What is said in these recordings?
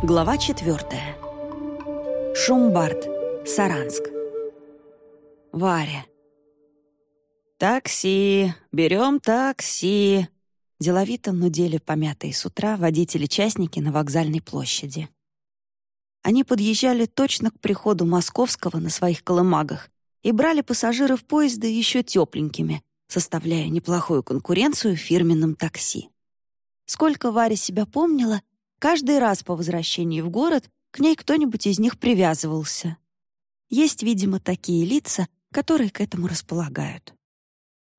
Глава четвертая. Шумбард, Саранск. Варя. «Такси! Берем такси!» Деловито нудели помятые с утра водители-частники на вокзальной площади. Они подъезжали точно к приходу Московского на своих колымагах и брали пассажиров поезда еще тепленькими, составляя неплохую конкуренцию фирменным такси. Сколько Варя себя помнила, каждый раз по возвращении в город к ней кто-нибудь из них привязывался. Есть, видимо, такие лица, которые к этому располагают.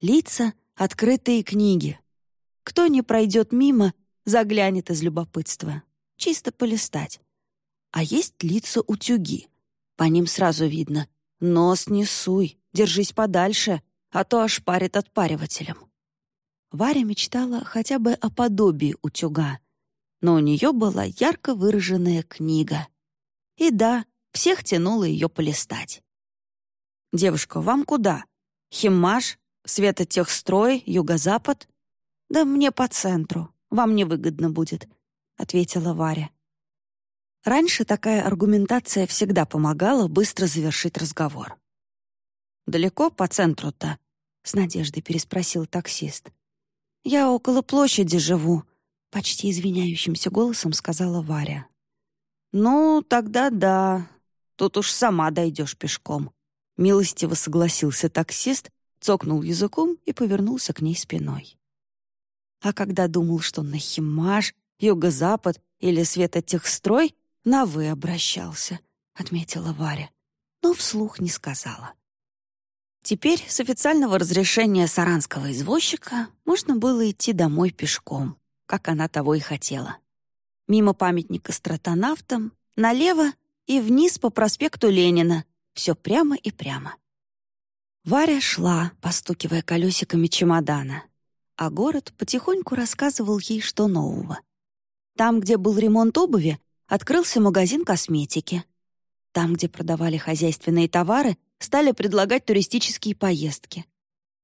Лица — открытые книги. Кто не пройдет мимо, заглянет из любопытства. Чисто полистать. А есть лица утюги. По ним сразу видно. Нос не суй, держись подальше, а то ошпарит отпаривателем. Варя мечтала хотя бы о подобии утюга, но у нее была ярко выраженная книга. И да, всех тянуло ее полистать. «Девушка, вам куда? Химмаш? Светотехстрой? Юго-запад?» «Да мне по центру. Вам невыгодно будет», — ответила Варя. Раньше такая аргументация всегда помогала быстро завершить разговор. «Далеко по центру-то?» — с надеждой переспросил таксист. «Я около площади живу», — почти извиняющимся голосом сказала Варя. «Ну, тогда да. Тут уж сама дойдешь пешком», — милостиво согласился таксист, цокнул языком и повернулся к ней спиной. А когда думал, что на Химаш, Юго-Запад или Светотехстрой, на «вы» обращался, — отметила Варя, но вслух не сказала. Теперь с официального разрешения саранского извозчика можно было идти домой пешком, как она того и хотела. Мимо памятника стратонавтам, налево и вниз по проспекту Ленина, все прямо и прямо. Варя шла, постукивая колесиками чемодана, а город потихоньку рассказывал ей, что нового. Там, где был ремонт обуви, открылся магазин косметики. Там, где продавали хозяйственные товары, стали предлагать туристические поездки.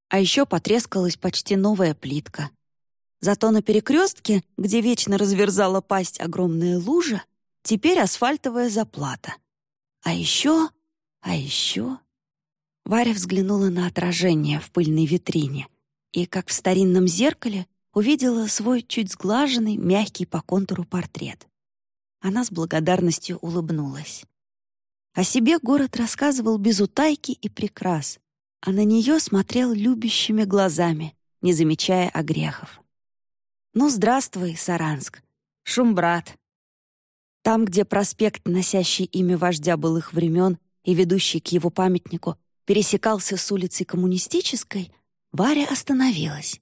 А еще потрескалась почти новая плитка. Зато на перекрестке, где вечно разверзала пасть огромная лужа, теперь асфальтовая заплата. А еще, а еще... Варя взглянула на отражение в пыльной витрине и, как в старинном зеркале, увидела свой чуть сглаженный, мягкий по контуру портрет. Она с благодарностью улыбнулась. О себе город рассказывал без утайки и прикрас, а на нее смотрел любящими глазами, не замечая огрехов. «Ну, здравствуй, Саранск! Шумбрат!» Там, где проспект, носящий имя вождя былых времен и ведущий к его памятнику, пересекался с улицей Коммунистической, Варя остановилась.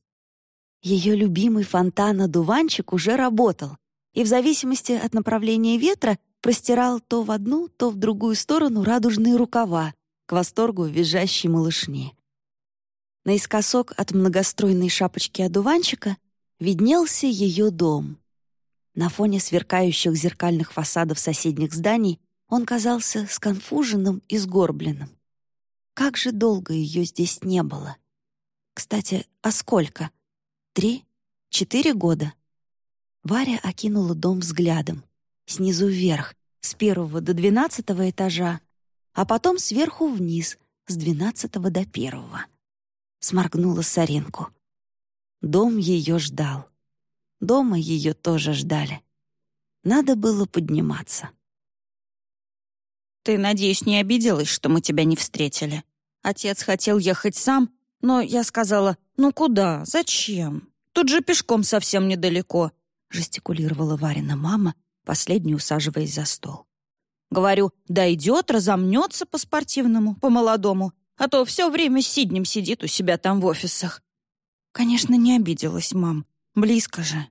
Ее любимый фонтан-одуванчик уже работал, и в зависимости от направления ветра простирал то в одну, то в другую сторону радужные рукава, к восторгу визжащей малышни. Наискосок от многостройной шапочки одуванчика виднелся ее дом. На фоне сверкающих зеркальных фасадов соседних зданий он казался сконфуженным и сгорбленным. Как же долго ее здесь не было. Кстати, а сколько? Три? Четыре года? Варя окинула дом взглядом снизу вверх, с первого до двенадцатого этажа, а потом сверху вниз, с двенадцатого до первого. Сморгнула Саринку. Дом ее ждал. Дома ее тоже ждали. Надо было подниматься. «Ты, надеюсь, не обиделась, что мы тебя не встретили? Отец хотел ехать сам, но я сказала, ну куда, зачем? Тут же пешком совсем недалеко», жестикулировала Варина мама, последний усаживаясь за стол. Говорю, дойдет, разомнется по-спортивному, по-молодому, а то все время Сиднем сидит у себя там в офисах. Конечно, не обиделась, мам. Близко же.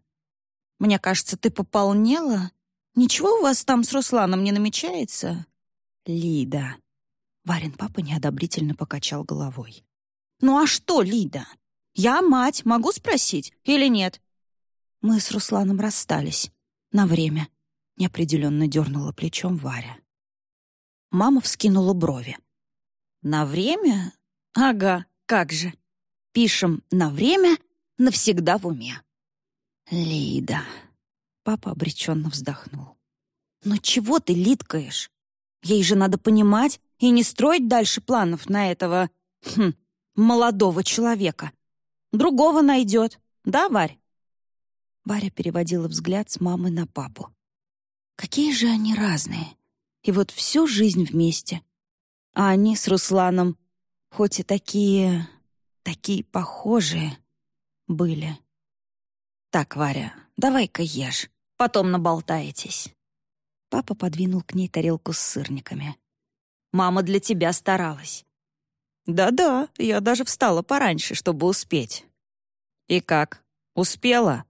Мне кажется, ты пополнела? Ничего у вас там с Русланом не намечается? Лида. Варин папа неодобрительно покачал головой. Ну а что, Лида? Я мать, могу спросить или нет? Мы с Русланом расстались. На время неопределенно дернула плечом Варя. Мама вскинула брови. «На время? Ага, как же. Пишем «на время», навсегда в уме». «Лида», — папа обреченно вздохнул. «Ну чего ты литкаешь? Ей же надо понимать и не строить дальше планов на этого... Хм, молодого человека. Другого найдет. Да, Варь?» Варя переводила взгляд с мамы на папу. Какие же они разные. И вот всю жизнь вместе. А они с Русланом, хоть и такие... такие похожие, были. «Так, Варя, давай-ка ешь, потом наболтаетесь». Папа подвинул к ней тарелку с сырниками. «Мама для тебя старалась». «Да-да, я даже встала пораньше, чтобы успеть». «И как, успела?»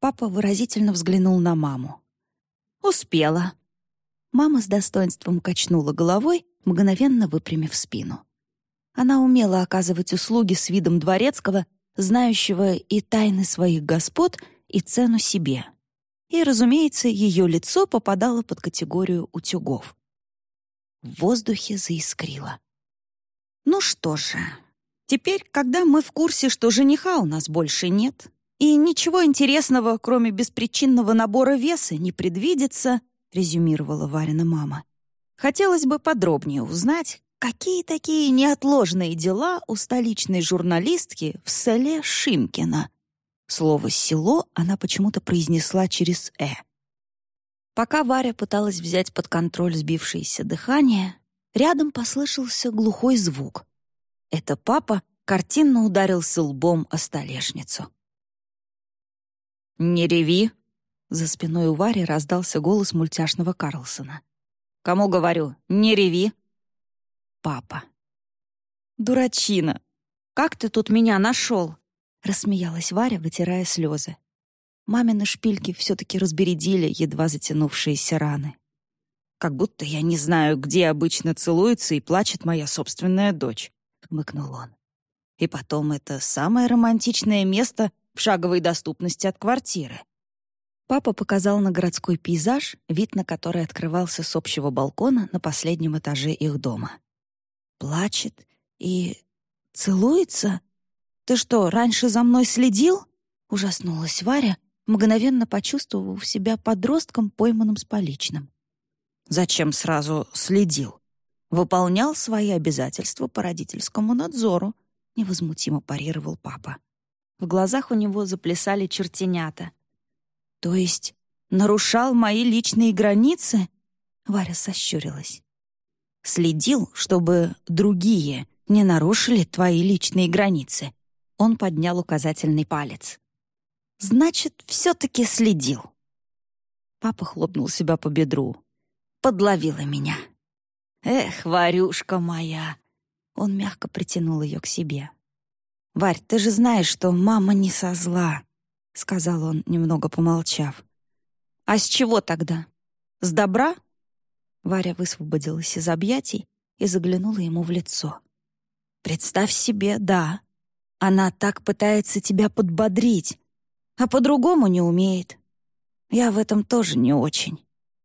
Папа выразительно взглянул на маму. «Успела». Мама с достоинством качнула головой, мгновенно выпрямив спину. Она умела оказывать услуги с видом дворецкого, знающего и тайны своих господ, и цену себе. И, разумеется, ее лицо попадало под категорию утюгов. В воздухе заискрило. «Ну что же, теперь, когда мы в курсе, что жениха у нас больше нет, и ничего интересного, кроме беспричинного набора веса, не предвидится, резюмировала Варина мама. Хотелось бы подробнее узнать, какие такие неотложные дела у столичной журналистки в селе Шимкино. Слово «село» она почему-то произнесла через «э». Пока Варя пыталась взять под контроль сбившееся дыхание, рядом послышался глухой звук. Это папа картинно ударился лбом о столешницу. «Не реви!» За спиной у Вари раздался голос мультяшного Карлсона. «Кому говорю? Не реви!» «Папа». «Дурачина! Как ты тут меня нашел?» Рассмеялась Варя, вытирая слезы. Мамины шпильки все-таки разбередили едва затянувшиеся раны. «Как будто я не знаю, где обычно целуется и плачет моя собственная дочь», — хмыкнул он. «И потом это самое романтичное место в шаговой доступности от квартиры. Папа показал на городской пейзаж, вид на который открывался с общего балкона на последнем этаже их дома. «Плачет и целуется? Ты что, раньше за мной следил?» — ужаснулась Варя, мгновенно почувствовав себя подростком, пойманным с поличным. «Зачем сразу следил? Выполнял свои обязательства по родительскому надзору», — невозмутимо парировал папа. В глазах у него заплясали чертенята. «То есть нарушал мои личные границы?» Варя сощурилась. «Следил, чтобы другие не нарушили твои личные границы». Он поднял указательный палец. «Значит, все-таки следил». Папа хлопнул себя по бедру. «Подловила меня». «Эх, Варюшка моя!» Он мягко притянул ее к себе. «Варь, ты же знаешь, что мама не со зла», — сказал он, немного помолчав. «А с чего тогда? С добра?» Варя высвободилась из объятий и заглянула ему в лицо. «Представь себе, да. Она так пытается тебя подбодрить, а по-другому не умеет. Я в этом тоже не очень.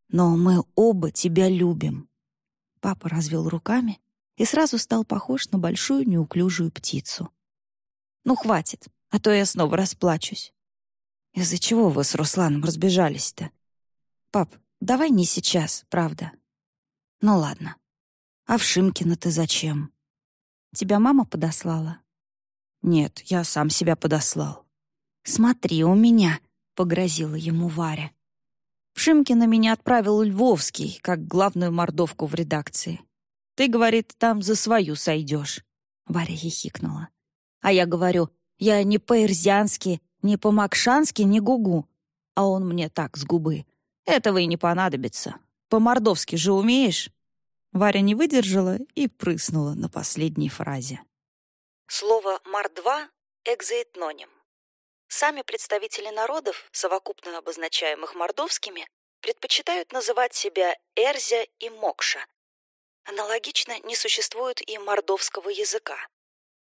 Но мы оба тебя любим». Папа развел руками и сразу стал похож на большую неуклюжую птицу. Ну, хватит, а то я снова расплачусь. Из-за чего вы с Русланом разбежались-то? Пап, давай не сейчас, правда. Ну ладно. А в Шимкино ты зачем? Тебя мама подослала? Нет, я сам себя подослал. Смотри у меня, погрозила ему Варя. В Шимкино меня отправил Львовский, как главную мордовку в редакции. Ты, говорит, там за свою сойдешь. Варя хихикнула. А я говорю, я не по-ирзиански, не по-макшански, не гугу. А он мне так, с губы. Этого и не понадобится. По-мордовски же умеешь? Варя не выдержала и прыснула на последней фразе. Слово «мордва» — экзоэтноним. Сами представители народов, совокупно обозначаемых мордовскими, предпочитают называть себя Эрзя и Мокша. Аналогично не существует и мордовского языка.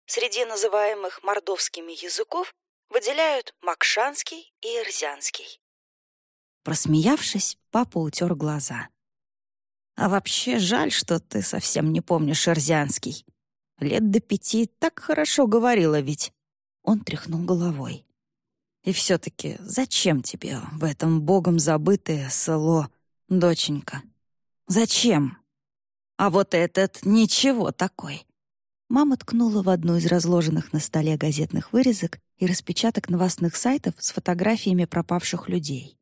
Среди называемых мордовскими языков выделяют макшанский и эрзянский. Просмеявшись, папа утер глаза. «А вообще жаль, что ты совсем не помнишь эрзянский. Лет до пяти так хорошо говорила ведь». Он тряхнул головой. «И все-таки зачем тебе в этом богом забытое село «Доченька, зачем? А вот этот ничего такой». Мама ткнула в одну из разложенных на столе газетных вырезок и распечаток новостных сайтов с фотографиями пропавших людей.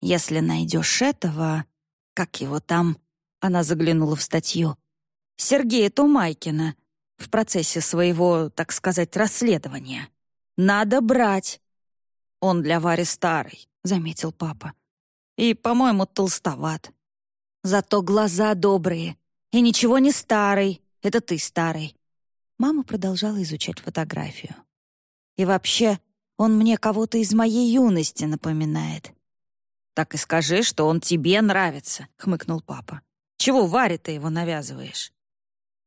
«Если найдешь этого, как его там?» Она заглянула в статью. «Сергея Тумайкина в процессе своего, так сказать, расследования. Надо брать. Он для Вари старый», — заметил папа. «И, по-моему, толстоват. Зато глаза добрые. И ничего не старый. Это ты старый. Мама продолжала изучать фотографию. «И вообще, он мне кого-то из моей юности напоминает». «Так и скажи, что он тебе нравится», — хмыкнул папа. «Чего Варе ты его навязываешь?»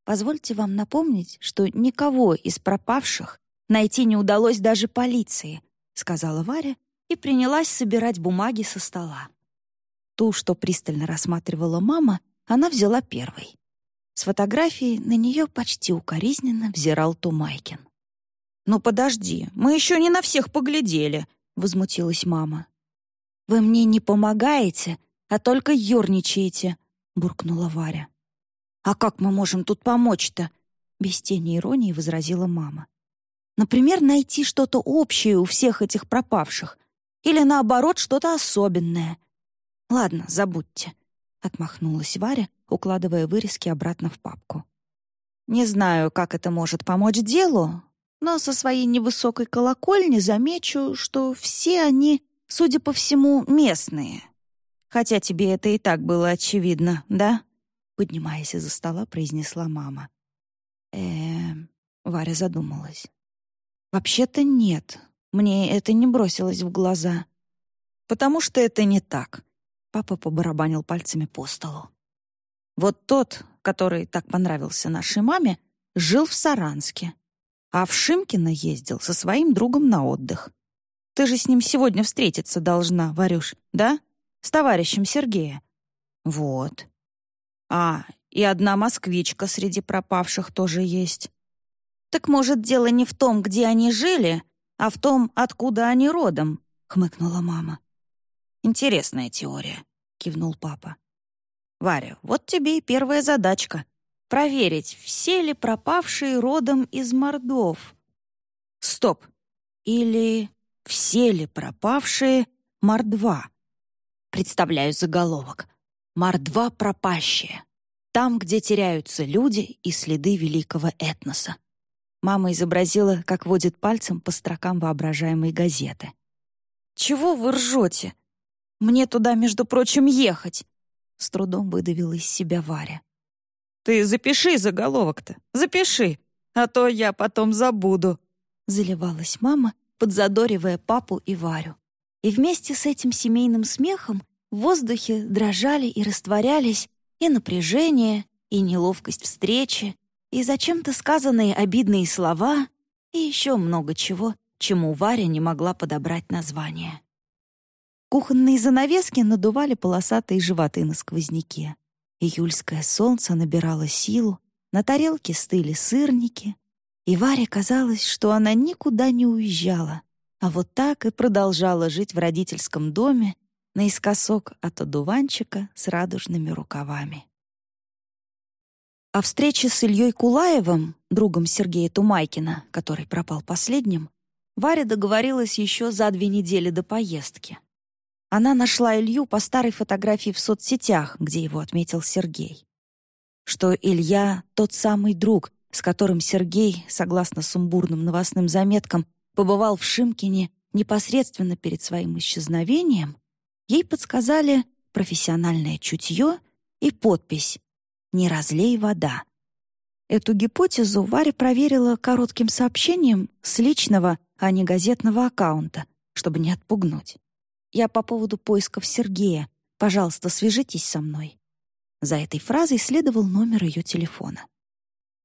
«Позвольте вам напомнить, что никого из пропавших найти не удалось даже полиции», — сказала Варя и принялась собирать бумаги со стола. Ту, что пристально рассматривала мама, она взяла первой. С фотографией на нее почти укоризненно взирал Тумайкин. «Ну подожди, мы еще не на всех поглядели», — возмутилась мама. «Вы мне не помогаете, а только ерничаете», — буркнула Варя. «А как мы можем тут помочь-то?» — без тени иронии возразила мама. «Например, найти что-то общее у всех этих пропавших. Или, наоборот, что-то особенное. Ладно, забудьте. — отмахнулась Варя, укладывая вырезки обратно в папку. «Не знаю, как это может помочь делу, но со своей невысокой колокольни замечу, что все они, судя по всему, местные. Хотя тебе это и так было очевидно, да?» Поднимаясь из-за стола, произнесла мама. э Варя задумалась. «Вообще-то нет. Мне это не бросилось в глаза». «Потому что это не так. Папа побарабанил пальцами по столу. Вот тот, который так понравился нашей маме, жил в Саранске, а в Шимкино ездил со своим другом на отдых. Ты же с ним сегодня встретиться должна, Варюш, да? С товарищем Сергея. Вот. А, и одна москвичка среди пропавших тоже есть. Так может, дело не в том, где они жили, а в том, откуда они родом, хмыкнула мама. «Интересная теория», — кивнул папа. «Варя, вот тебе и первая задачка — проверить, все ли пропавшие родом из Мордов». «Стоп! Или все ли пропавшие Мордва?» Представляю заголовок. «Мордва пропащие». Там, где теряются люди и следы великого этноса. Мама изобразила, как водит пальцем по строкам воображаемой газеты. «Чего вы ржете?» Мне туда, между прочим, ехать!» С трудом выдавила из себя Варя. «Ты запиши заголовок-то, запиши, а то я потом забуду!» Заливалась мама, подзадоривая папу и Варю. И вместе с этим семейным смехом в воздухе дрожали и растворялись и напряжение, и неловкость встречи, и зачем-то сказанные обидные слова, и еще много чего, чему Варя не могла подобрать название. Кухонные занавески надували полосатые животы на сквозняке. Июльское солнце набирало силу, на тарелке стыли сырники, и Варе казалось, что она никуда не уезжала, а вот так и продолжала жить в родительском доме наискосок от одуванчика с радужными рукавами. О встрече с Ильей Кулаевым, другом Сергея Тумайкина, который пропал последним, Варя договорилась еще за две недели до поездки. Она нашла Илью по старой фотографии в соцсетях, где его отметил Сергей. Что Илья — тот самый друг, с которым Сергей, согласно сумбурным новостным заметкам, побывал в Шимкине непосредственно перед своим исчезновением, ей подсказали профессиональное чутье и подпись «Не разлей вода». Эту гипотезу Варя проверила коротким сообщением с личного, а не газетного аккаунта, чтобы не отпугнуть. Я по поводу поисков Сергея. Пожалуйста, свяжитесь со мной». За этой фразой следовал номер ее телефона.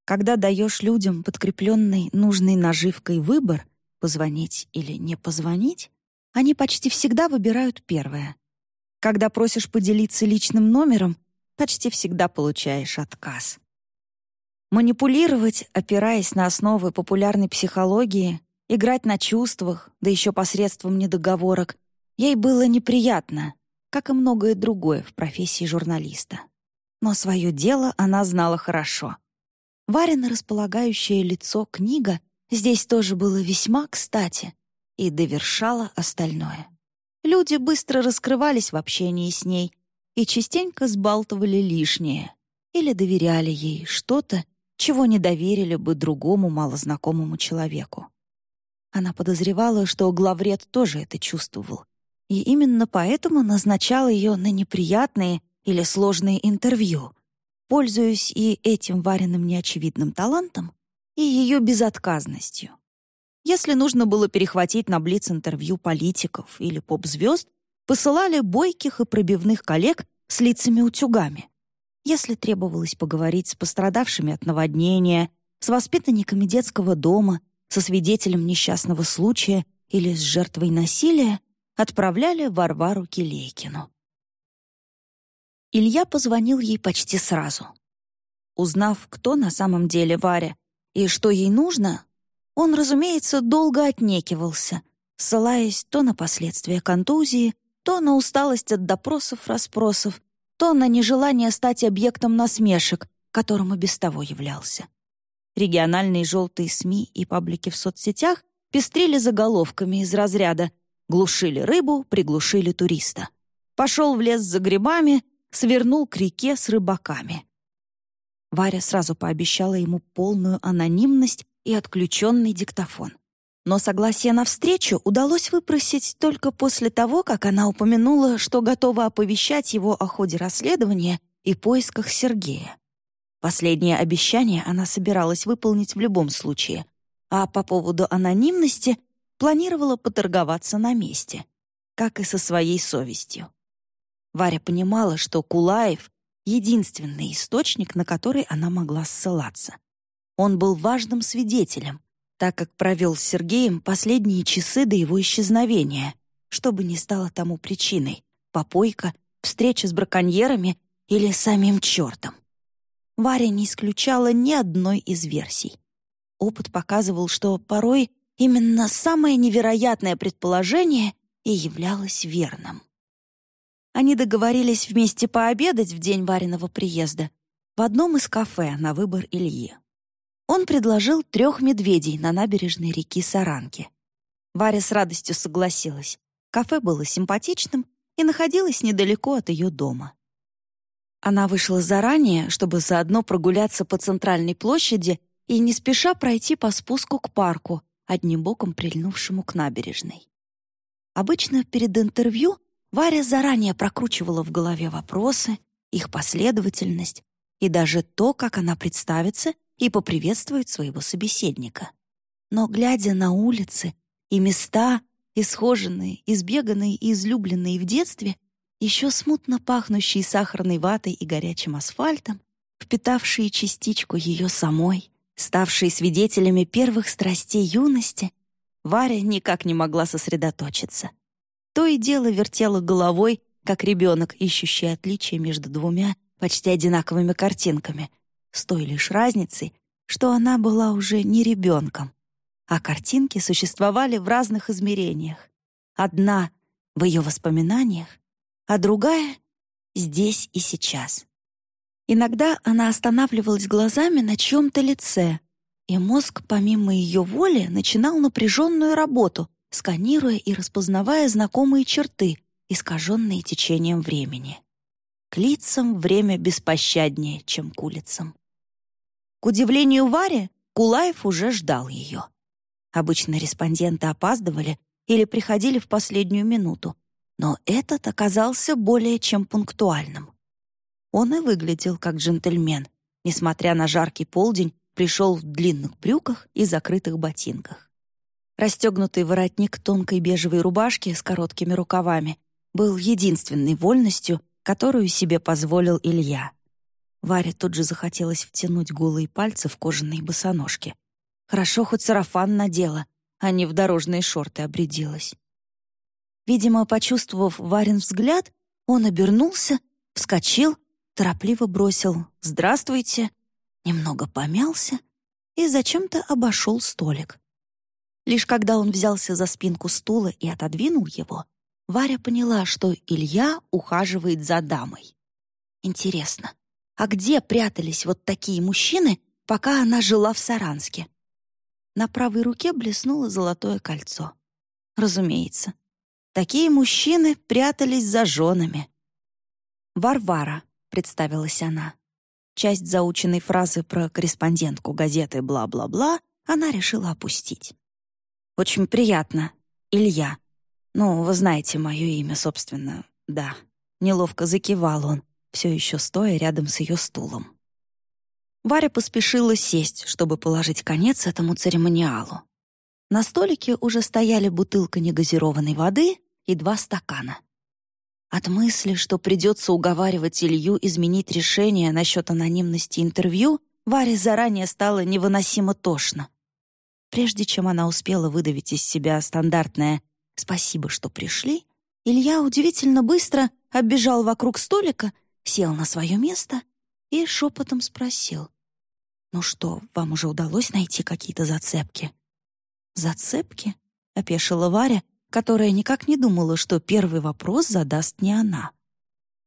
Когда даешь людям подкрепленный нужной наживкой выбор, позвонить или не позвонить, они почти всегда выбирают первое. Когда просишь поделиться личным номером, почти всегда получаешь отказ. Манипулировать, опираясь на основы популярной психологии, играть на чувствах, да еще посредством недоговорок, Ей было неприятно, как и многое другое в профессии журналиста. Но свое дело она знала хорошо. Варено располагающее лицо книга здесь тоже было весьма кстати и довершала остальное. Люди быстро раскрывались в общении с ней и частенько сбалтывали лишнее или доверяли ей что-то, чего не доверили бы другому малознакомому человеку. Она подозревала, что главред тоже это чувствовал, и именно поэтому назначал ее на неприятные или сложные интервью, пользуясь и этим вареным неочевидным талантом, и ее безотказностью. Если нужно было перехватить на Блиц-интервью политиков или поп-звезд, посылали бойких и пробивных коллег с лицами-утюгами. Если требовалось поговорить с пострадавшими от наводнения, с воспитанниками детского дома, со свидетелем несчастного случая или с жертвой насилия, отправляли Варвару Килейкину. Илья позвонил ей почти сразу. Узнав, кто на самом деле Варя и что ей нужно, он, разумеется, долго отнекивался, ссылаясь то на последствия контузии, то на усталость от допросов-расспросов, то на нежелание стать объектом насмешек, которым и без того являлся. Региональные желтые СМИ и паблики в соцсетях пестрили заголовками из разряда «Глушили рыбу, приглушили туриста». Пошел в лес за грибами, свернул к реке с рыбаками. Варя сразу пообещала ему полную анонимность и отключенный диктофон. Но согласие на встречу удалось выпросить только после того, как она упомянула, что готова оповещать его о ходе расследования и поисках Сергея. Последнее обещание она собиралась выполнить в любом случае, а по поводу анонимности планировала поторговаться на месте, как и со своей совестью. Варя понимала, что Кулаев — единственный источник, на который она могла ссылаться. Он был важным свидетелем, так как провел с Сергеем последние часы до его исчезновения, чтобы не стало тому причиной — попойка, встреча с браконьерами или самим чертом. Варя не исключала ни одной из версий. Опыт показывал, что порой именно самое невероятное предположение и являлось верным. Они договорились вместе пообедать в день Вариного приезда в одном из кафе на выбор Ильи он предложил трех медведей на набережной реки Саранки. Варя с радостью согласилась. Кафе было симпатичным и находилось недалеко от ее дома. Она вышла заранее, чтобы заодно прогуляться по центральной площади и не спеша пройти по спуску к парку, одним боком прильнувшему к набережной. Обычно перед интервью Варя заранее прокручивала в голове вопросы, их последовательность и даже то, как она представится и поприветствует своего собеседника. Но, глядя на улицы и места, исхоженные, избеганные и излюбленные в детстве, еще смутно пахнущие сахарной ватой и горячим асфальтом, впитавшие частичку ее самой, ставшие свидетелями первых страстей юности, Варя никак не могла сосредоточиться. То и дело вертела головой, как ребенок, ищущий отличия между двумя почти одинаковыми картинками — с той лишь разницей, что она была уже не ребенком, а картинки существовали в разных измерениях. Одна — в ее воспоминаниях, а другая — здесь и сейчас. Иногда она останавливалась глазами на чьем-то лице, и мозг, помимо ее воли, начинал напряженную работу, сканируя и распознавая знакомые черты, искаженные течением времени. К лицам время беспощаднее, чем к улицам. К удивлению Вари, Кулаев уже ждал ее. Обычно респонденты опаздывали или приходили в последнюю минуту, но этот оказался более чем пунктуальным. Он и выглядел как джентльмен, несмотря на жаркий полдень, пришел в длинных брюках и закрытых ботинках. Расстегнутый воротник тонкой бежевой рубашки с короткими рукавами был единственной вольностью, которую себе позволил Илья. Варе тут же захотелось втянуть голые пальцы в кожаные босоножки. Хорошо хоть сарафан надела, а не в дорожные шорты обрядилась. Видимо, почувствовав Варин взгляд, он обернулся, вскочил, торопливо бросил «Здравствуйте», немного помялся и зачем-то обошел столик. Лишь когда он взялся за спинку стула и отодвинул его, Варя поняла, что Илья ухаживает за дамой. Интересно, а где прятались вот такие мужчины, пока она жила в Саранске? На правой руке блеснуло золотое кольцо. Разумеется, такие мужчины прятались за женами. «Варвара», — представилась она. Часть заученной фразы про корреспондентку газеты «бла-бла-бла» она решила опустить. «Очень приятно, Илья. Ну, вы знаете мое имя, собственно, да». Неловко закивал он, все еще стоя рядом с ее стулом. Варя поспешила сесть, чтобы положить конец этому церемониалу. На столике уже стояли бутылка негазированной воды и два стакана. От мысли, что придется уговаривать Илью изменить решение насчет анонимности интервью, Варе заранее стало невыносимо тошно. Прежде чем она успела выдавить из себя стандартное «спасибо, что пришли», Илья удивительно быстро оббежал вокруг столика, сел на свое место и шепотом спросил. «Ну что, вам уже удалось найти какие-то зацепки?» «Зацепки?» — опешила Варя, которая никак не думала, что первый вопрос задаст не она.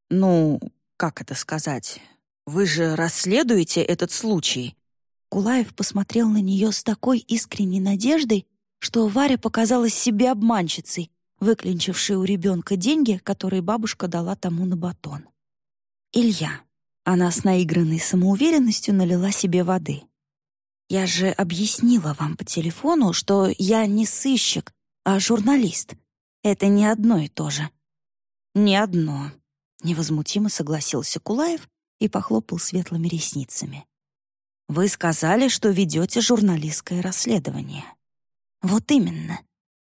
«Ну, как это сказать? Вы же расследуете этот случай?» Кулаев посмотрел на нее с такой искренней надеждой, что Варя показалась себе обманщицей, выклинчившей у ребенка деньги, которые бабушка дала тому на батон. «Илья». Она с наигранной самоуверенностью налила себе воды. «Я же объяснила вам по телефону, что я не сыщик, а журналист. Это не одно и то же». «Не одно», — невозмутимо согласился Кулаев и похлопал светлыми ресницами. «Вы сказали, что ведете журналистское расследование». «Вот именно.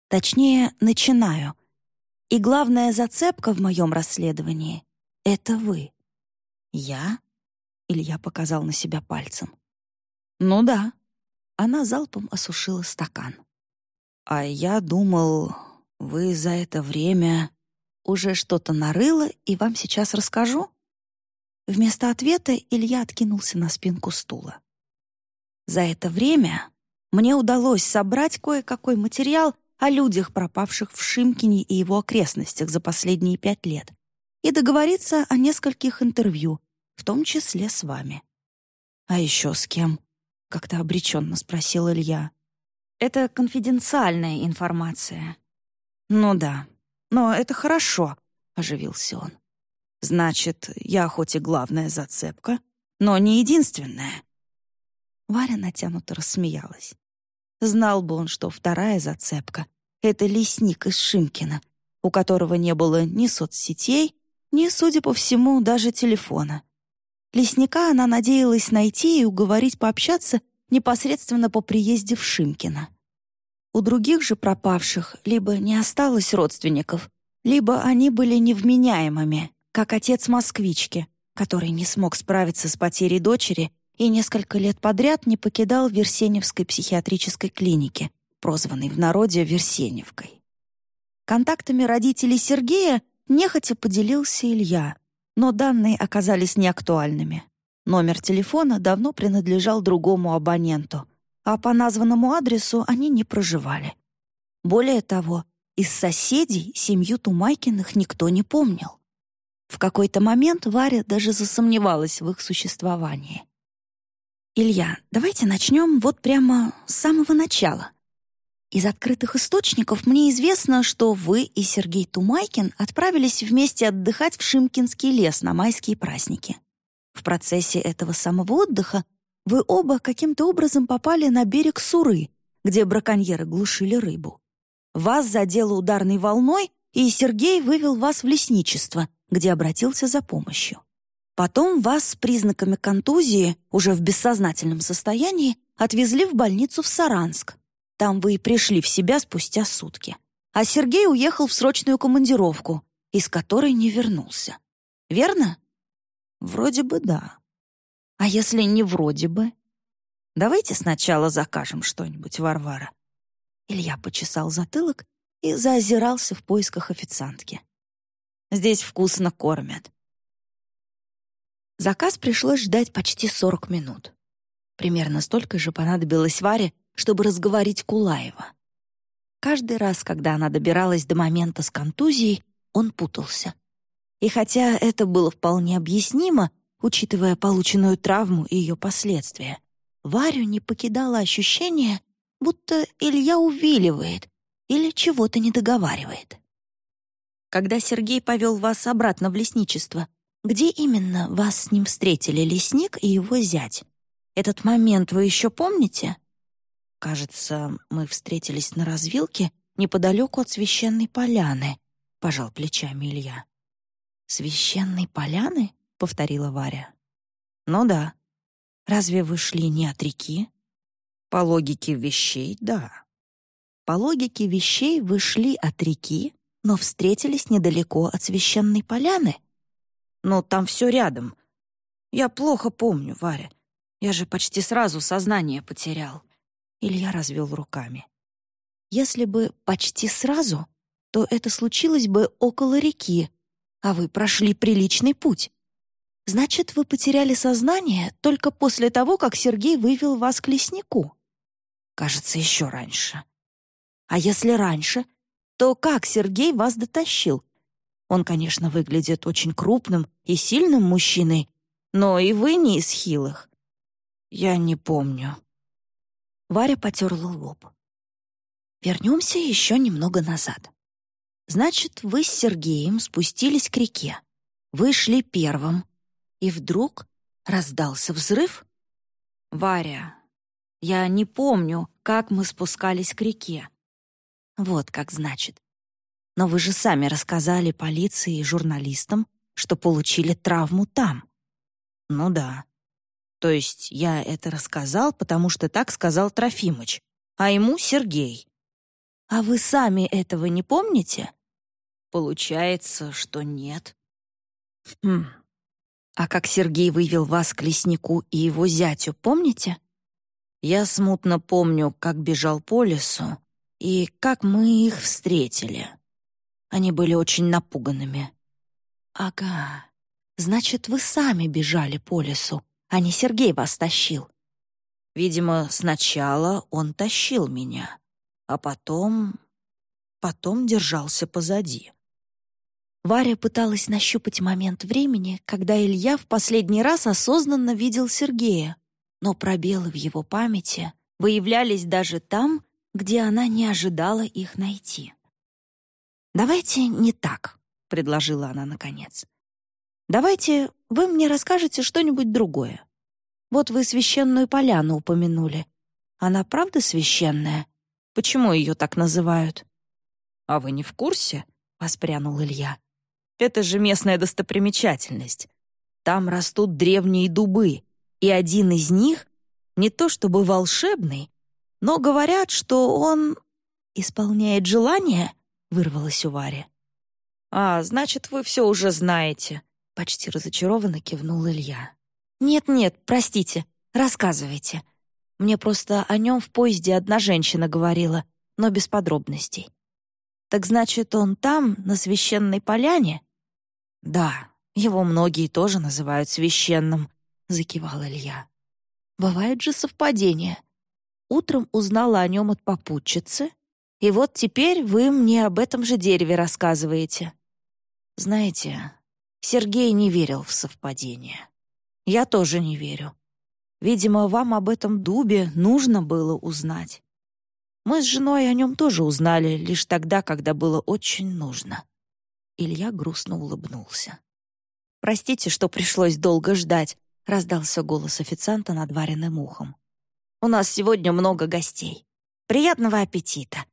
Точнее, начинаю. И главная зацепка в моем расследовании — это вы». «Я?» — Илья показал на себя пальцем. «Ну да». Она залпом осушила стакан. «А я думал, вы за это время уже что-то нарыло, и вам сейчас расскажу?» Вместо ответа Илья откинулся на спинку стула. «За это время мне удалось собрать кое-какой материал о людях, пропавших в Шимкине и его окрестностях за последние пять лет, и договориться о нескольких интервью, в том числе с вами». «А еще с кем?» — как-то обреченно спросил Илья. Это конфиденциальная информация. Ну да, но это хорошо, оживился он. Значит, я хоть и главная зацепка, но не единственная. Варя натянуто рассмеялась. Знал бы он, что вторая зацепка — это лесник из Шимкина, у которого не было ни соцсетей, ни, судя по всему, даже телефона. Лесника она надеялась найти и уговорить пообщаться непосредственно по приезде в Шимкино. У других же пропавших либо не осталось родственников, либо они были невменяемыми, как отец москвички, который не смог справиться с потерей дочери и несколько лет подряд не покидал Версеневской психиатрической клиники, прозванной в народе Версеневкой. Контактами родителей Сергея нехотя поделился Илья, но данные оказались неактуальными. Номер телефона давно принадлежал другому абоненту, а по названному адресу они не проживали. Более того, из соседей семью Тумайкиных никто не помнил. В какой-то момент Варя даже засомневалась в их существовании. «Илья, давайте начнем вот прямо с самого начала. Из открытых источников мне известно, что вы и Сергей Тумайкин отправились вместе отдыхать в Шимкинский лес на майские праздники. В процессе этого самого отдыха вы оба каким-то образом попали на берег Суры, где браконьеры глушили рыбу. Вас задело ударной волной, и Сергей вывел вас в лесничество, где обратился за помощью. Потом вас с признаками контузии, уже в бессознательном состоянии, отвезли в больницу в Саранск. Там вы и пришли в себя спустя сутки. А Сергей уехал в срочную командировку, из которой не вернулся. Верно? Вроде бы да. А если не вроде бы? Давайте сначала закажем что-нибудь, Варвара. Илья почесал затылок и заозирался в поисках официантки. Здесь вкусно кормят. Заказ пришлось ждать почти 40 минут. Примерно столько же понадобилось Варе, чтобы разговорить Кулаева. Каждый раз, когда она добиралась до момента с контузией, он путался. И хотя это было вполне объяснимо, учитывая полученную травму и ее последствия, Варю не покидало ощущение, будто Илья увиливает или чего-то не договаривает. Когда Сергей повел вас обратно в лесничество, где именно вас с ним встретили лесник и его зять? Этот момент вы еще помните? Кажется, мы встретились на развилке неподалеку от священной поляны, пожал плечами Илья. Священной поляны? повторила Варя. Ну да. Разве вы шли не от реки? По логике вещей, да. По логике вещей вы шли от реки, но встретились недалеко от священной поляны. Но там все рядом. Я плохо помню, Варя. Я же почти сразу сознание потерял. Илья развел руками. Если бы почти сразу, то это случилось бы около реки, а вы прошли приличный путь. Значит, вы потеряли сознание только после того, как Сергей вывел вас к леснику. Кажется, еще раньше. А если раньше, то как Сергей вас дотащил? Он, конечно, выглядит очень крупным и сильным мужчиной, но и вы не из хилых. Я не помню. Варя потерла лоб. Вернемся еще немного назад. Значит, вы с Сергеем спустились к реке. Вы шли первым. И вдруг раздался взрыв? Варя, я не помню, как мы спускались к реке. Вот как значит. Но вы же сами рассказали полиции и журналистам, что получили травму там. Ну да. То есть я это рассказал, потому что так сказал Трофимыч, а ему Сергей. А вы сами этого не помните? Получается, что нет. Хм. А как Сергей вывел вас к леснику и его зятю, помните? Я смутно помню, как бежал по лесу, и как мы их встретили. Они были очень напуганными. «Ага, значит, вы сами бежали по лесу, а не Сергей вас тащил». Видимо, сначала он тащил меня, а потом... потом держался позади. Варя пыталась нащупать момент времени, когда Илья в последний раз осознанно видел Сергея, но пробелы в его памяти выявлялись даже там, где она не ожидала их найти. «Давайте не так», — предложила она наконец. «Давайте вы мне расскажете что-нибудь другое. Вот вы священную поляну упомянули. Она правда священная? Почему ее так называют?» «А вы не в курсе?» — воспрянул Илья. «Это же местная достопримечательность. Там растут древние дубы, и один из них не то чтобы волшебный, но говорят, что он исполняет желание, вырвалось у Вари. А, значит, вы все уже знаете, почти разочарованно кивнул Илья. Нет-нет, простите, рассказывайте. Мне просто о нем в поезде одна женщина говорила, но без подробностей. Так значит, он там, на священной поляне? Да, его многие тоже называют священным, закивал Илья. Бывают же совпадения. Утром узнала о нем от попутчицы, и вот теперь вы мне об этом же дереве рассказываете. Знаете, Сергей не верил в совпадение. Я тоже не верю. Видимо, вам об этом дубе нужно было узнать. Мы с женой о нем тоже узнали лишь тогда, когда было очень нужно. Илья грустно улыбнулся. «Простите, что пришлось долго ждать», — раздался голос официанта над вареным ухом. У нас сегодня много гостей. Приятного аппетита!»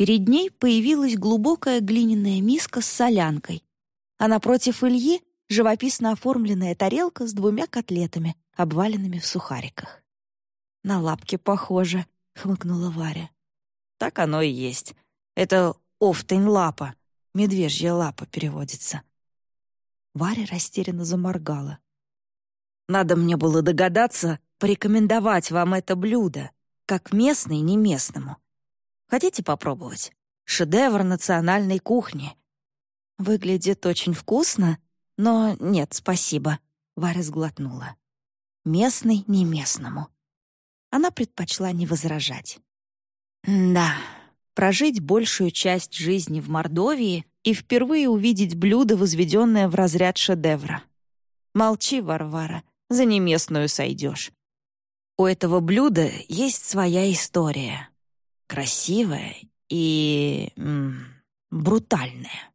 Перед ней появилась глубокая глиняная миска с солянкой, а напротив Ильи — живописно оформленная тарелка с двумя котлетами, обваленными в сухариках. «На лапки похоже», — хмыкнула Варя. «Так оно и есть. Это офтень лапа. Медвежья лапа переводится». Варя растерянно заморгала. «Надо мне было догадаться, порекомендовать вам это блюдо, как местный не местному. Хотите попробовать? Шедевр национальной кухни. Выглядит очень вкусно, но нет, спасибо. Варя сглотнула. Местный не местному. Она предпочла не возражать. «Да», — прожить большую часть жизни в Мордовии и впервые увидеть блюдо, возведенное в разряд шедевра. Молчи, Варвара, за неместную сойдешь. У этого блюда есть своя история. Красивая и... Брутальная.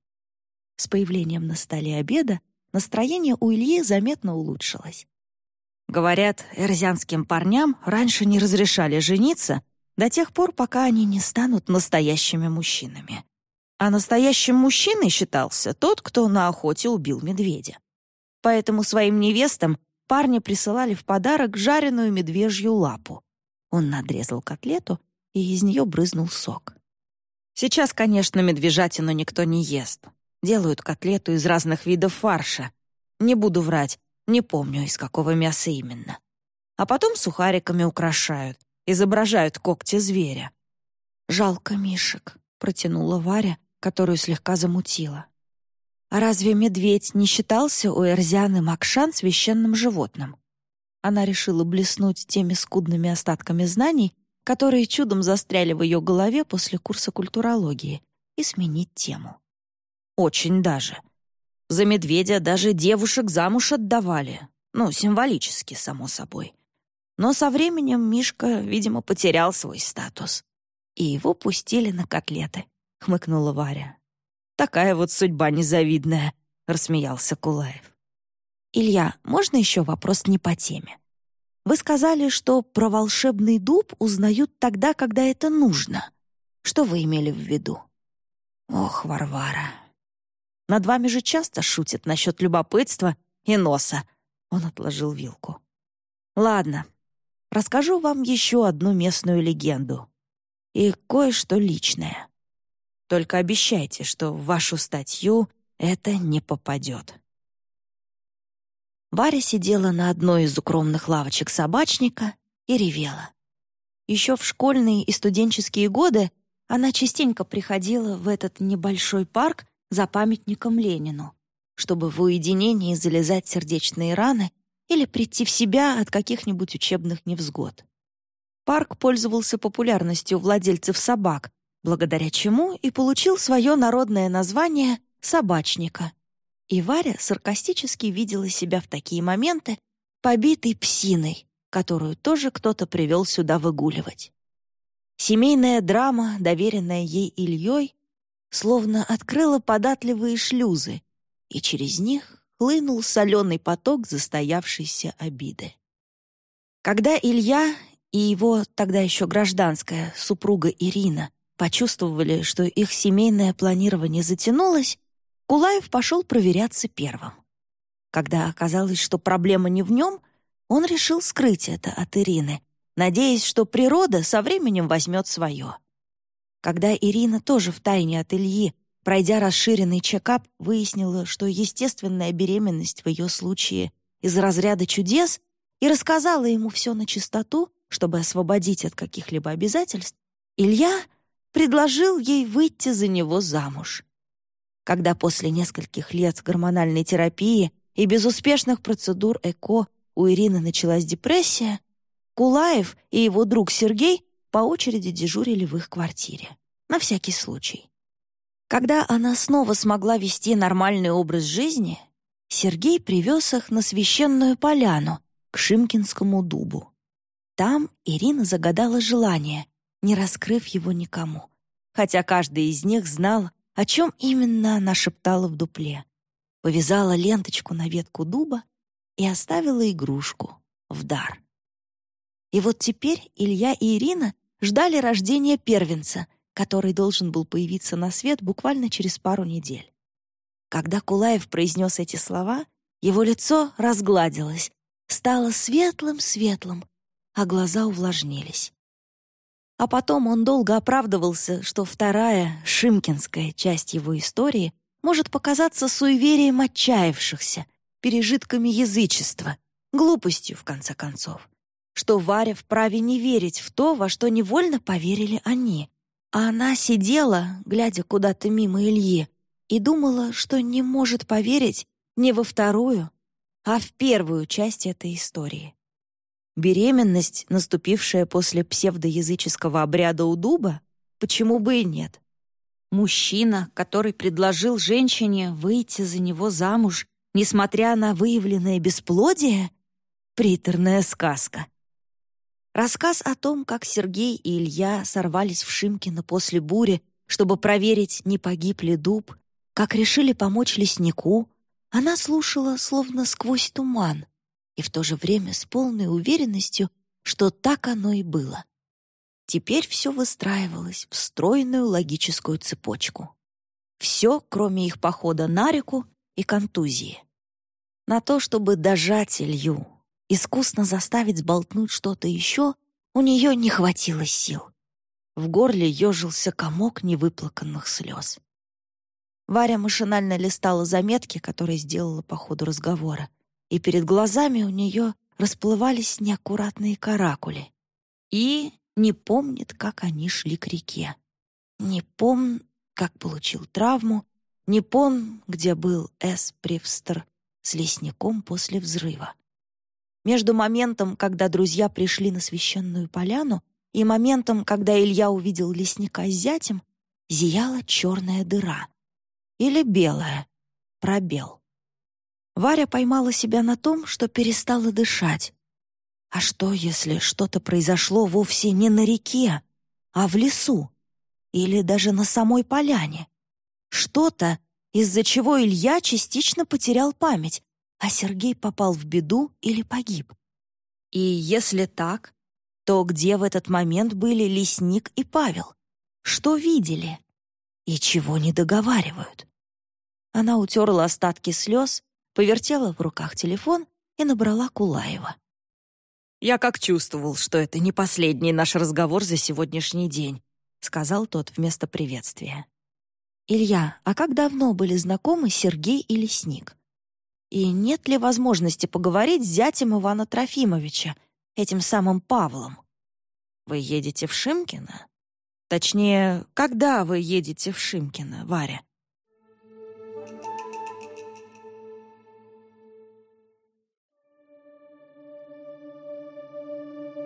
С появлением на столе обеда настроение у Ильи заметно улучшилось. Говорят, эрзянским парням раньше не разрешали жениться до тех пор, пока они не станут настоящими мужчинами. А настоящим мужчиной считался тот, кто на охоте убил медведя. Поэтому своим невестам парни присылали в подарок жареную медвежью лапу. Он надрезал котлету, и из нее брызнул сок. Сейчас, конечно, медвежатину никто не ест. Делают котлету из разных видов фарша. Не буду врать, не помню, из какого мяса именно. А потом сухариками украшают, изображают когти зверя. «Жалко мишек», — протянула Варя, которую слегка замутила. А разве медведь не считался у Эрзианы Макшан священным животным? Она решила блеснуть теми скудными остатками знаний, которые чудом застряли в ее голове после курса культурологии, и сменить тему. Очень даже. За медведя даже девушек замуж отдавали. Ну, символически, само собой. Но со временем Мишка, видимо, потерял свой статус. И его пустили на котлеты, — хмыкнула Варя. «Такая вот судьба незавидная», — рассмеялся Кулаев. «Илья, можно еще вопрос не по теме? Вы сказали, что про волшебный дуб узнают тогда, когда это нужно. Что вы имели в виду?» «Ох, Варвара, над вами же часто шутят насчет любопытства и носа». Он отложил вилку. «Ладно, расскажу вам еще одну местную легенду. И кое-что личное. Только обещайте, что в вашу статью это не попадет». Варя сидела на одной из укромных лавочек собачника и ревела. Еще в школьные и студенческие годы она частенько приходила в этот небольшой парк за памятником Ленину, чтобы в уединении залезать сердечные раны или прийти в себя от каких-нибудь учебных невзгод. Парк пользовался популярностью владельцев собак, благодаря чему и получил свое народное название «собачника». И Варя саркастически видела себя в такие моменты побитой псиной, которую тоже кто-то привел сюда выгуливать. Семейная драма, доверенная ей Ильей, словно открыла податливые шлюзы, и через них хлынул соленый поток застоявшейся обиды. Когда Илья и его тогда еще гражданская супруга Ирина почувствовали, что их семейное планирование затянулось, Кулаев пошел проверяться первым. Когда оказалось, что проблема не в нем, он решил скрыть это от Ирины, надеясь, что природа со временем возьмет свое. Когда Ирина тоже втайне от Ильи, пройдя расширенный чекап, выяснила, что естественная беременность в ее случае из разряда чудес, и рассказала ему все на чистоту, чтобы освободить от каких-либо обязательств, Илья предложил ей выйти за него замуж. Когда после нескольких лет гормональной терапии и безуспешных процедур ЭКО у Ирины началась депрессия, Кулаев и его друг Сергей по очереди дежурили в их квартире. На всякий случай. Когда она снова смогла вести нормальный образ жизни, Сергей привез их на священную поляну, к Шимкинскому дубу. Там Ирина загадала желание, не раскрыв его никому, хотя каждый из них знал, о чем именно она шептала в дупле. Повязала ленточку на ветку дуба и оставила игрушку в дар. И вот теперь Илья и Ирина ждали рождения первенца, который должен был появиться на свет буквально через пару недель. Когда Кулаев произнес эти слова, его лицо разгладилось, стало светлым-светлым, а глаза увлажнились. А потом он долго оправдывался, что вторая, шимкинская часть его истории может показаться суеверием отчаявшихся, пережитками язычества, глупостью, в конце концов что Варя вправе не верить в то, во что невольно поверили они. А она сидела, глядя куда-то мимо Ильи, и думала, что не может поверить не во вторую, а в первую часть этой истории. Беременность, наступившая после псевдоязыческого обряда у дуба, почему бы и нет? Мужчина, который предложил женщине выйти за него замуж, несмотря на выявленное бесплодие? Приторная сказка. Рассказ о том, как Сергей и Илья сорвались в Шимкино после бури, чтобы проверить, не погиб ли дуб, как решили помочь леснику, она слушала словно сквозь туман и в то же время с полной уверенностью, что так оно и было. Теперь все выстраивалось в стройную логическую цепочку. Все, кроме их похода на реку и контузии. На то, чтобы дожать Илью, искусно заставить сболтнуть что-то еще, у нее не хватило сил. В горле ежился комок невыплаканных слез. Варя машинально листала заметки, которые сделала по ходу разговора, и перед глазами у нее расплывались неаккуратные каракули. И не помнит, как они шли к реке. Не помн, как получил травму, не помн, где был Эс Привстер с лесником после взрыва. Между моментом, когда друзья пришли на священную поляну, и моментом, когда Илья увидел лесника с зятем, зияла черная дыра. Или белая, пробел. Варя поймала себя на том, что перестала дышать, а что, если что-то произошло вовсе не на реке, а в лесу? Или даже на самой поляне? Что-то, из-за чего Илья частично потерял память, а Сергей попал в беду или погиб. И если так, то где в этот момент были лесник и Павел? Что видели? И чего не договаривают? Она утерла остатки слез, повертела в руках телефон и набрала Кулаева. «Я как чувствовал, что это не последний наш разговор за сегодняшний день», сказал тот вместо приветствия. «Илья, а как давно были знакомы Сергей и Лесник? И нет ли возможности поговорить с зятем Ивана Трофимовича, этим самым Павлом?» «Вы едете в Шимкино? Точнее, когда вы едете в Шимкино, Варя?»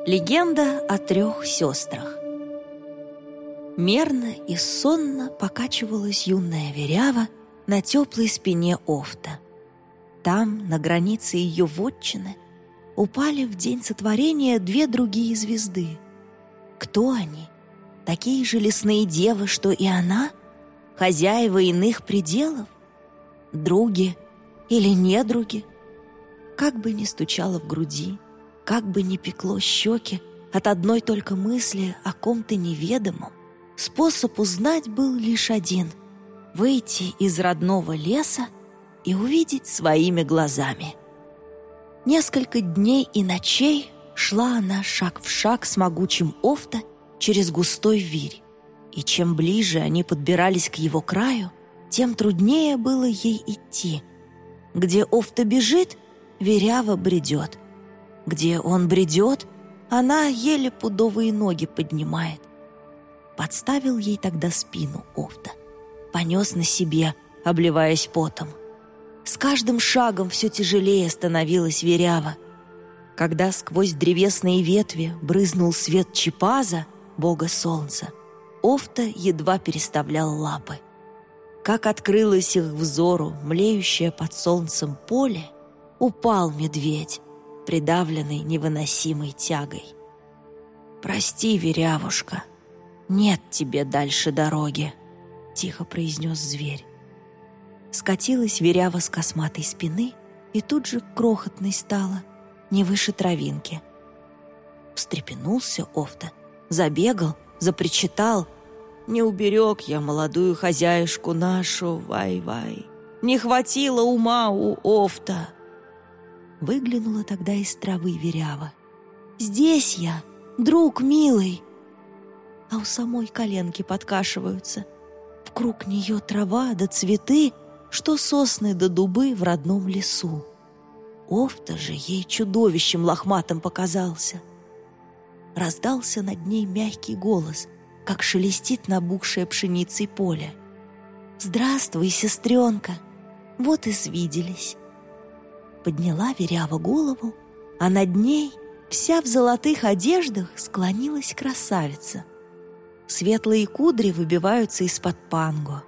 Легенда о трех сестрах. Мерно и сонно покачивалась юная верява на теплой спине Офта. Там, на границе ее вотчины, упали в день сотворения две другие звезды. Кто они? Такие же лесные девы, что и она? Хозяева иных пределов? Други или недруги? Как бы ни стучало в груди — как бы ни пекло щеки от одной только мысли о ком-то неведомом, способ узнать был лишь один — выйти из родного леса и увидеть своими глазами. Несколько дней и ночей шла она шаг в шаг с могучим Офта через густой вирь, и чем ближе они подбирались к его краю, тем труднее было ей идти. Где Офта бежит, Верява бредет — где он бредет, она еле пудовые ноги поднимает. Подставил ей тогда спину Офта. Понес на себе, обливаясь потом. С каждым шагом все тяжелее становилась верява. Когда сквозь древесные ветви брызнул свет Чипаза, бога солнца, Офта едва переставлял лапы. Как открылось их взору млеющее под солнцем поле, упал медведь, придавленный невыносимой тягой. «Прости, верявушка, нет тебе дальше дороги», — тихо произнес зверь. Скатилась верява с косматой спины и тут же крохотной стала, не выше травинки. Встрепенулся Офта, забегал, запричитал. «Не уберег я молодую хозяюшку нашу, вай-вай! Не хватило ума у Офта!» Выглянула тогда из травы верява. «Здесь я, друг милый!» А у самой коленки подкашиваются. В круг нее трава да цветы, что сосны да дубы в родном лесу. Офта же ей чудовищем лохматым показался. Раздался над ней мягкий голос, как шелестит набухшее пшеницей поле. «Здравствуй, сестренка! Вот и свиделись!» Подняла Верява голову, а над ней, вся в золотых одеждах, склонилась красавица. Светлые кудри выбиваются из-под панго.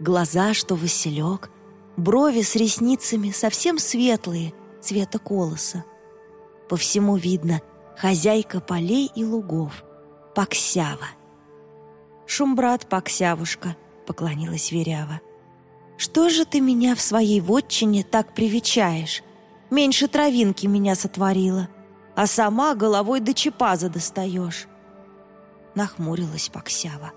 Глаза, что василек, брови с ресницами совсем светлые, цвета колоса. По всему видно хозяйка полей и лугов, Паксява. «Шумбрат, Паксявушка», — поклонилась Верява. «Что же ты меня в своей вотчине так привечаешь? Меньше травинки меня сотворила, а сама головой до чепаза достаешь» нахмурилась Паксява.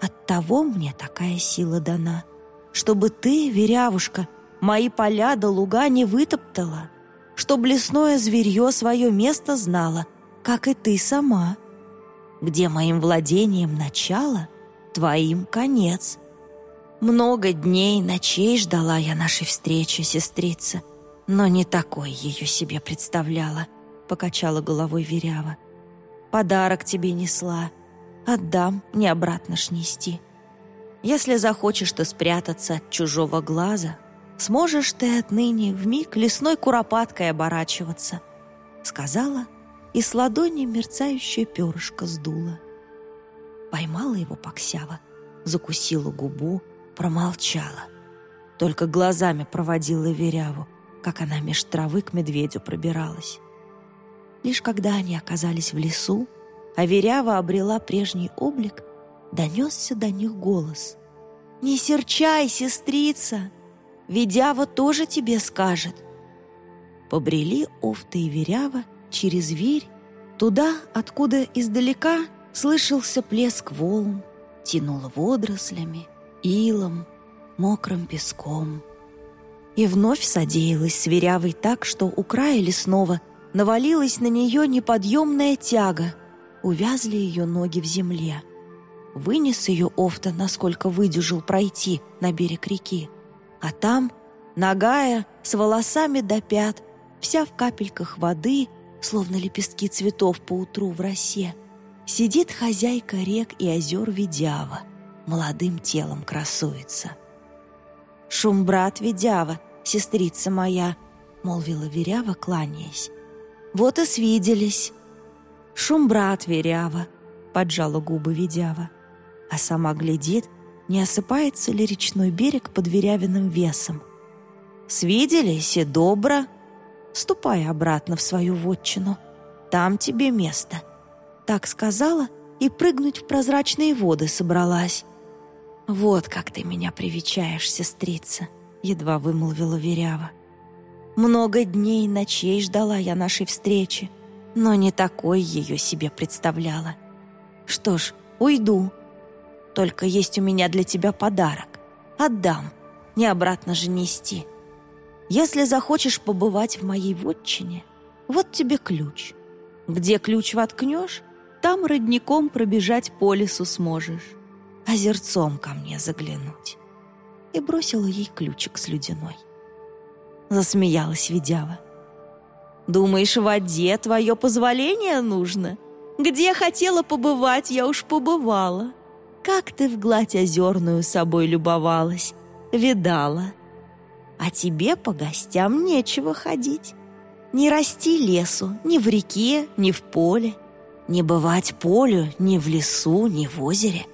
«Оттого мне такая сила дана, чтобы ты, верявушка, мои поля до луга не вытоптала, чтоб лесное зверье свое место знало, как и ты сама. Где моим владением начало, твоим конец. Много дней, ночей ждала я нашей встречи, сестрица, но не такой ее себе представляла», — покачала головой Верява. «Подарок тебе несла, Отдам, не обратно ж нести. Если захочешь ты спрятаться от чужого глаза, сможешь ты отныне в миг лесной куропаткой оборачиваться, сказала и с ладони мерцающее перышко сдула. Поймала его Паксява, закусила губу, промолчала. Только глазами проводила Веряву, как она меж травы к медведю пробиралась. Лишь когда они оказались в лесу, а Верява обрела прежний облик, донесся до них голос. «Не серчай, сестрица! Ведява тоже тебе скажет!» Побрели Офта и Верява через Вирь, туда, откуда издалека слышался плеск волн, тянуло водорослями, илом, мокрым песком. И вновь содеялась Сверявой так, что у края лесного навалилась на нее неподъемная тяга — увязли ее ноги в земле. Вынес ее Офта, насколько выдюжил пройти на берег реки. А там, нагая, с волосами до пят, вся в капельках воды, словно лепестки цветов по утру в росе, сидит хозяйка рек и озер Ведява, молодым телом красуется. «Шумбрат Ведява, сестрица моя», — молвила Верява, кланяясь. «Вот и свиделись. Шум брат Верява, поджала губы Ведява. А сама глядит, не осыпается ли речной берег под верявиным весом. «Свиделись и добро. Ступай обратно в свою вотчину. Там тебе место». Так сказала и прыгнуть в прозрачные воды собралась. «Вот как ты меня привечаешь, сестрица», — едва вымолвила Верява. «Много дней и ночей ждала я нашей встречи но не такой ее себе представляла. Что ж, уйду. Только есть у меня для тебя подарок. Отдам, не обратно же нести. Если захочешь побывать в моей вотчине, вот тебе ключ. Где ключ воткнешь, там родником пробежать по лесу сможешь, озерцом ко мне заглянуть. И бросила ей ключик с людяной. Засмеялась Ведява. Думаешь, в воде твое позволение нужно? Где хотела побывать, я уж побывала. Как ты в гладь озерную собой любовалась, видала. А тебе по гостям нечего ходить. Не расти лесу ни в реке, ни в поле. Не бывать полю ни в лесу, ни в озере.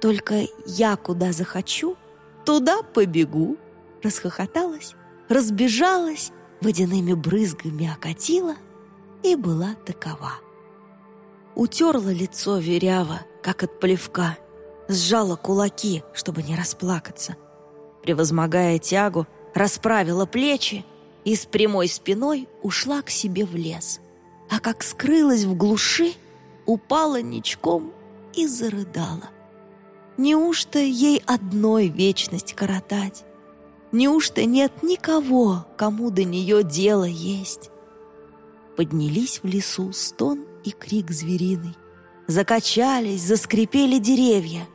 Только я куда захочу, туда побегу. Расхохоталась, разбежалась водяными брызгами окатила и была такова. Утерла лицо верява, как от плевка, сжала кулаки, чтобы не расплакаться. Превозмогая тягу, расправила плечи и с прямой спиной ушла к себе в лес. А как скрылась в глуши, упала ничком и зарыдала. Неужто ей одной вечность коротать? Неужто нет никого, кому до нее дело есть? Поднялись в лесу стон и крик звериный. Закачались, заскрипели деревья.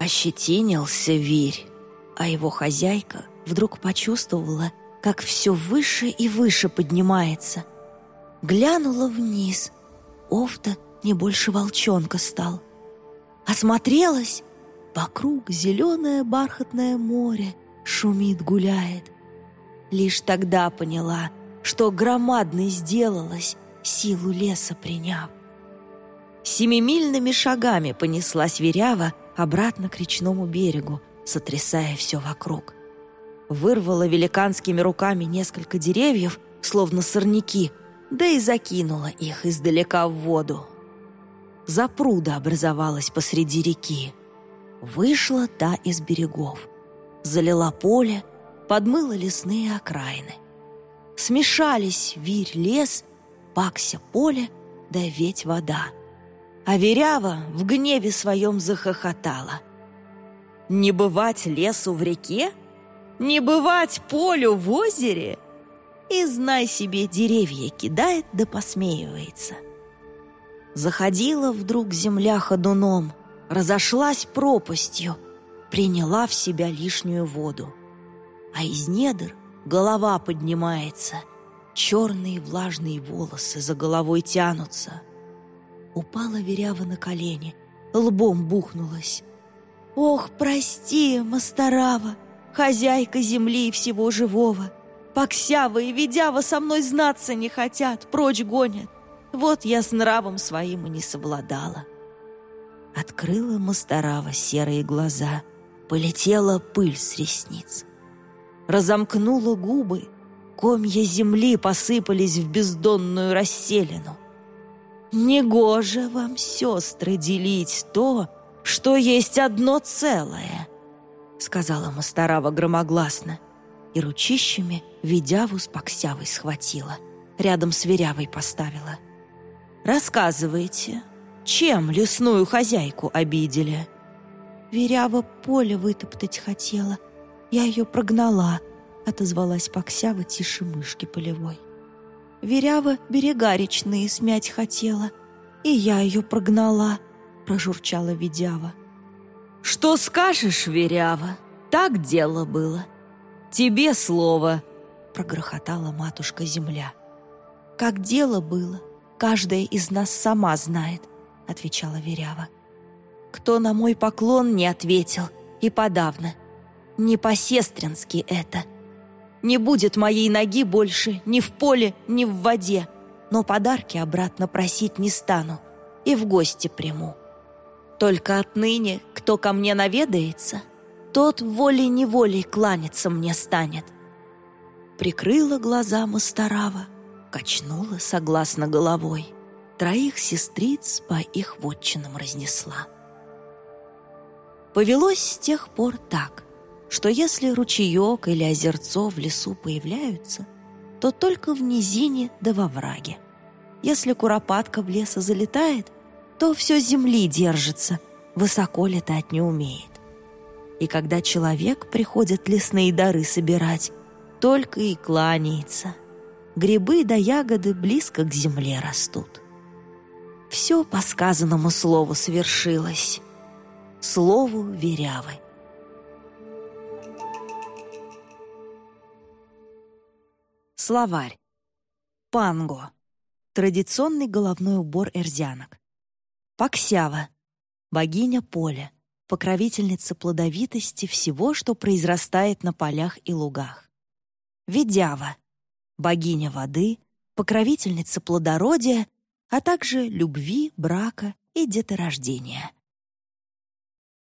Ощетинился вирь, а его хозяйка вдруг почувствовала, как все выше и выше поднимается. Глянула вниз. Офта не больше волчонка стал. Осмотрелась. Вокруг зеленое бархатное море — шумит, гуляет. Лишь тогда поняла, что громадной сделалась, силу леса приняв. Семимильными шагами понеслась Верява обратно к речному берегу, сотрясая все вокруг. Вырвала великанскими руками несколько деревьев, словно сорняки, да и закинула их издалека в воду. Запруда образовалась посреди реки. Вышла та из берегов. Залила поле, подмыла лесные окраины. Смешались вирь лес, пакся поле, да ведь вода. А Верява в гневе своем захохотала. «Не бывать лесу в реке? Не бывать полю в озере?» И, знай себе, деревья кидает да посмеивается. Заходила вдруг земля ходуном, разошлась пропастью, приняла в себя лишнюю воду. А из недр голова поднимается, черные влажные волосы за головой тянутся. Упала Верява на колени, лбом бухнулась. «Ох, прости, Мастарава, хозяйка земли и всего живого! Поксява и Ведява со мной знаться не хотят, прочь гонят. Вот я с нравом своим и не совладала». Открыла Мастарава серые глаза, полетела пыль с ресниц. Разомкнула губы, комья земли посыпались в бездонную расселину. «Негоже вам, сестры, делить то, что есть одно целое», — сказала Мастарава громогласно, и ручищами Ведяву с Паксявой схватила, рядом с Верявой поставила. «Рассказывайте, чем лесную хозяйку обидели?» Верява поле вытоптать хотела. Я ее прогнала, отозвалась Паксява тише мышки полевой. Верява берега речные смять хотела, и я ее прогнала, прожурчала Ведява. «Что скажешь, Верява? Так дело было. Тебе слово!» прогрохотала матушка-земля. «Как дело было, каждая из нас сама знает», отвечала Верява. «Кто на мой поклон не ответил, и подавно. Не по-сестрински это. Не будет моей ноги больше ни в поле, ни в воде, но подарки обратно просить не стану и в гости приму. Только отныне, кто ко мне наведается, тот волей-неволей кланяться мне станет». Прикрыла глаза Мастарава, качнула согласно головой троих сестриц по их вотчинам разнесла. Повелось с тех пор так, что если ручеек или озерцо в лесу появляются, то только в низине да во враге. Если куропатка в лесо залетает, то все земли держится, высоко летать не умеет. И когда человек приходит лесные дары собирать, только и кланяется. Грибы да ягоды близко к земле растут. Все по сказанному слову свершилось. Слову верявы. Словарь. Панго. Традиционный головной убор эрзянок. Паксява. Богиня поля. Покровительница плодовитости всего, что произрастает на полях и лугах. Ведява. Богиня воды, покровительница плодородия а также любви, брака и деторождения.